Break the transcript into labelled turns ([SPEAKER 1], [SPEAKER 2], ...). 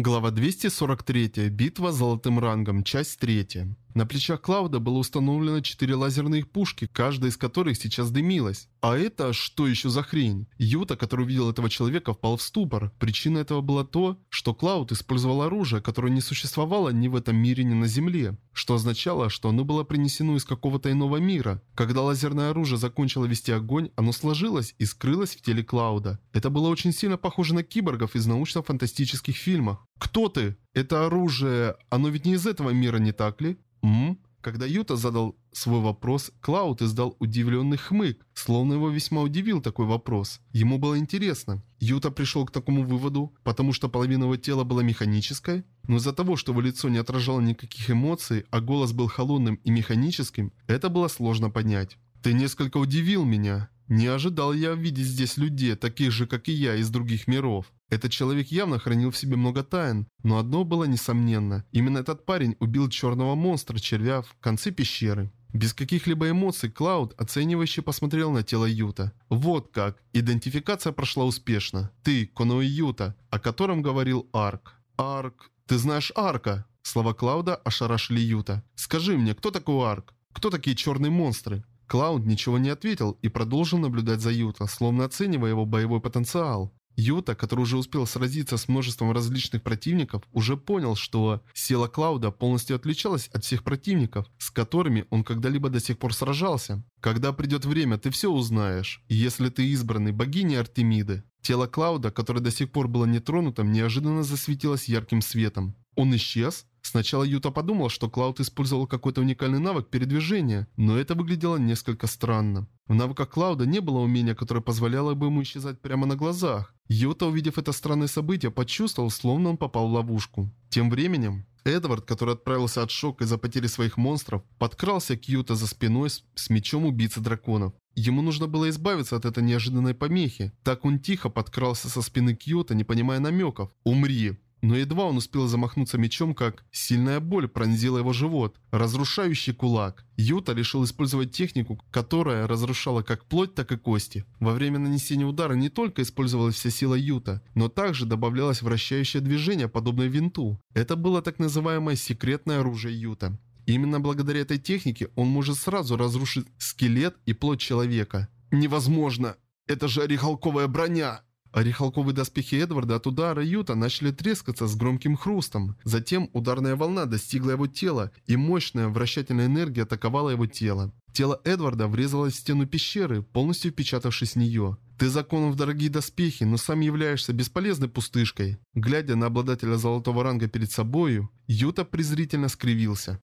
[SPEAKER 1] Глава 243. Битва с золотым рангом. Часть 3. На плечах Клауда было установлено четыре лазерные пушки, каждая из которых сейчас дымилась. А это что еще за хрень? Юта, который увидел этого человека, впал в ступор. Причина этого была то, что Клауд использовал оружие, которое не существовало ни в этом мире, ни на Земле. Что означало, что оно было принесено из какого-то иного мира. Когда лазерное оружие закончило вести огонь, оно сложилось и скрылось в теле Клауда. Это было очень сильно похоже на киборгов из научно-фантастических фильмов. «Кто ты? Это оружие, оно ведь не из этого мира, не так ли?» «М?». Когда Юта задал свой вопрос, Клауд издал удивленный хмык, словно его весьма удивил такой вопрос. Ему было интересно. Юта пришел к такому выводу, потому что половина его тела была механической, но из-за того, что его лицо не отражало никаких эмоций, а голос был холодным и механическим, это было сложно понять. «Ты несколько удивил меня. Не ожидал я видеть здесь людей, таких же, как и я, из других миров. Этот человек явно хранил в себе много тайн, но одно было несомненно. Именно этот парень убил черного монстра, червя, в конце пещеры. Без каких-либо эмоций Клауд оценивающе посмотрел на тело Юта. Вот как. Идентификация прошла успешно. Ты, Конои Юта, о котором говорил Арк. Арк... Ты знаешь Арка? Слова Клауда ошарашили Юта. Скажи мне, кто такой Арк? Кто такие черные монстры? Клауд ничего не ответил и продолжил наблюдать за Юта, словно оценивая его боевой потенциал. Юта, который уже успел сразиться с множеством различных противников, уже понял, что сила Клауда полностью отличалась от всех противников, с которыми он когда-либо до сих пор сражался. Когда придет время, ты все узнаешь. если ты избранный богини Артемиды. Тело Клауда, которое до сих пор было нетронутым, неожиданно засветилось ярким светом. Он исчез? Сначала Юта подумал, что Клауд использовал какой-то уникальный навык передвижения, но это выглядело несколько странно. В навыках Клауда не было умения, которое позволяло бы ему исчезать прямо на глазах. Юта, увидев это странное событие, почувствовал, словно он попал в ловушку. Тем временем, Эдвард, который отправился от шока из-за потери своих монстров, подкрался к Юта за спиной с, с мечом убийцы драконов. Ему нужно было избавиться от этой неожиданной помехи. Так он тихо подкрался со спины Кьюта, не понимая намеков. «Умри!» Но едва он успел замахнуться мечом, как сильная боль пронзила его живот, разрушающий кулак. Юта решил использовать технику, которая разрушала как плоть, так и кости. Во время нанесения удара не только использовалась вся сила Юта, но также добавлялось вращающее движение, подобное винту. Это было так называемое секретное оружие Юта. Именно благодаря этой технике он может сразу разрушить скелет и плоть человека. «Невозможно! Это же орехалковая броня!» Орехалковые доспехи Эдварда от удара Юта начали трескаться с громким хрустом. Затем ударная волна достигла его тела, и мощная вращательная энергия атаковала его тело. Тело Эдварда врезалось в стену пещеры, полностью впечатавшись в нее. Ты законом в дорогие доспехи, но сам являешься бесполезной пустышкой. Глядя на обладателя золотого ранга перед собою, Юта презрительно скривился.